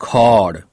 card